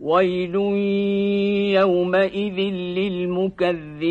ويل يومئذ للمكذبين.